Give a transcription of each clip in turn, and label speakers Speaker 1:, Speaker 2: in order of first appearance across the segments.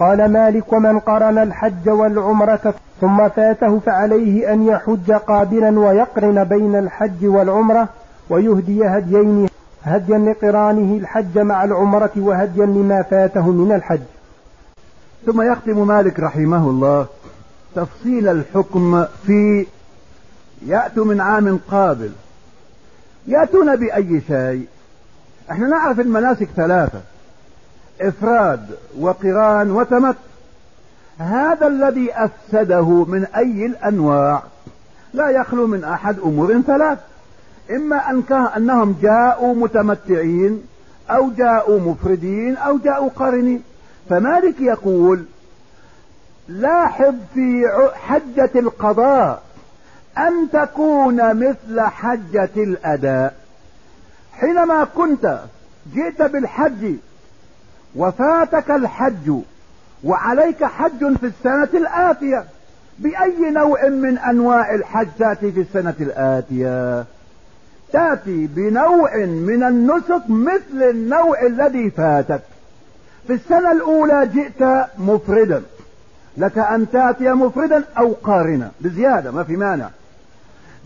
Speaker 1: قال مالك ومن قرن الحج والعمرة ثم فاته فعليه أن يحج قابلا ويقرن بين الحج والعمرة ويهدي هديين هديا لقرانه الحج مع العمرة وهديا لما فاته من الحج.
Speaker 2: ثم يختم مالك رحمه الله تفصيل الحكم في يأتوا من عام قابل. يأتون بأي شيء؟ إحنا نعرف المناسك ثلاثة. إفراد وقران وتمت. هذا الذي أفسده من أي الأنواع لا يخلو من أحد أمور ثلاث. إما ان أنهم جاءوا متمتعين أو جاءوا مفردين أو جاءوا قارنين. فمالك يقول لاحظ في حجة القضاء أن تكون مثل حجة الأداء. حينما كنت جئت بالحج وفاتك الحج وعليك حج في السنة الآتية. بأي نوع من أنواع الحج تأتي في السنة الآتية؟ تأتي بنوع من النسك مثل النوع الذي فاتك. في السنة الأولى جئت مفردا. لك أن تأتي مفردا أو قارنا بزيادة ما في مانع.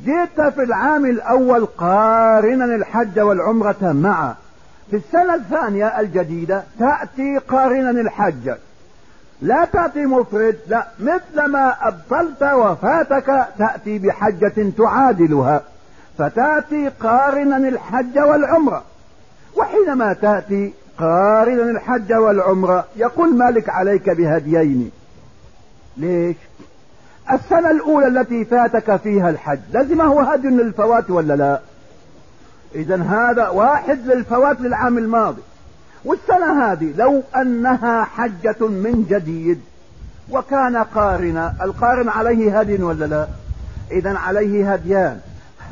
Speaker 2: جئت في العام الأول قارنا الحج والعمرة معا. في السنة الثانية الجديدة تأتي قارنا الحج. لا تأتي مفرد لا مثل ما أبطلت وفاتك تأتي بحجة تعادلها. فتأتي قارنا الحج والعمرة. وحينما تأتي قارنا الحج والعمرة يقول مالك عليك بهديين. ليش؟ السنة الأولى التي فاتك فيها الحج لازم هو هدي للفوات ولا لا؟ اذا هذا واحد للفوات للعام الماضي. والسنة هذه لو أنها حجة من جديد وكان قارنا القارن عليه هدي ولا لا؟ اذا عليه هديان.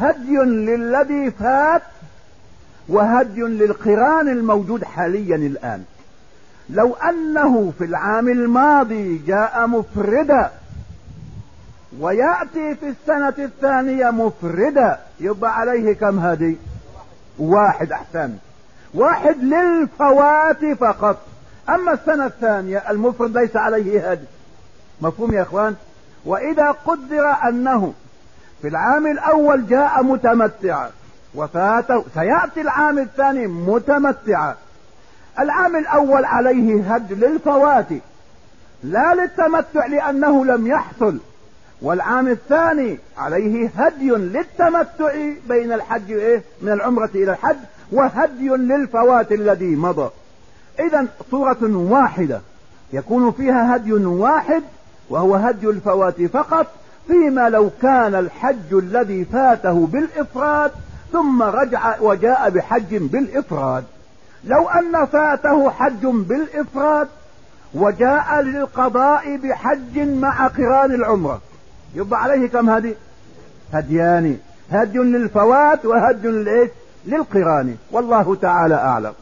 Speaker 2: هدي للذي فات وهدي للقران الموجود حاليا الآن. لو أنه في العام الماضي جاء مفردا ويأتي في السنة الثانية مفردا يبقى عليه كم هدي؟ واحد أحسن. واحد للفوات فقط. أما السنة الثانية المفرد ليس عليه هدي مفهوم يا إخوان؟ وإذا قدر أنه في العام الأول جاء متمتعا وفاته سيأتي العام الثاني متمتعا. العام الأول عليه هد للفوات لا للتمتع لأنه لم يحصل. والعام الثاني عليه هدي للتمتع بين الحج إيه؟ من العمرة إلى الحج وهدي للفوات الذي مضى. اذا صورة واحدة. يكون فيها هدي واحد وهو هدي الفوات فقط فيما لو كان الحج الذي فاته بالإفراد ثم رجع وجاء بحج بالإفراد. لو أن فاته حج بالإفراد وجاء للقضاء بحج مع قران العمرة. يبقى عليه كم هدي؟ هديان. هدي للفوات وهدي للقران. والله تعالى أعلم.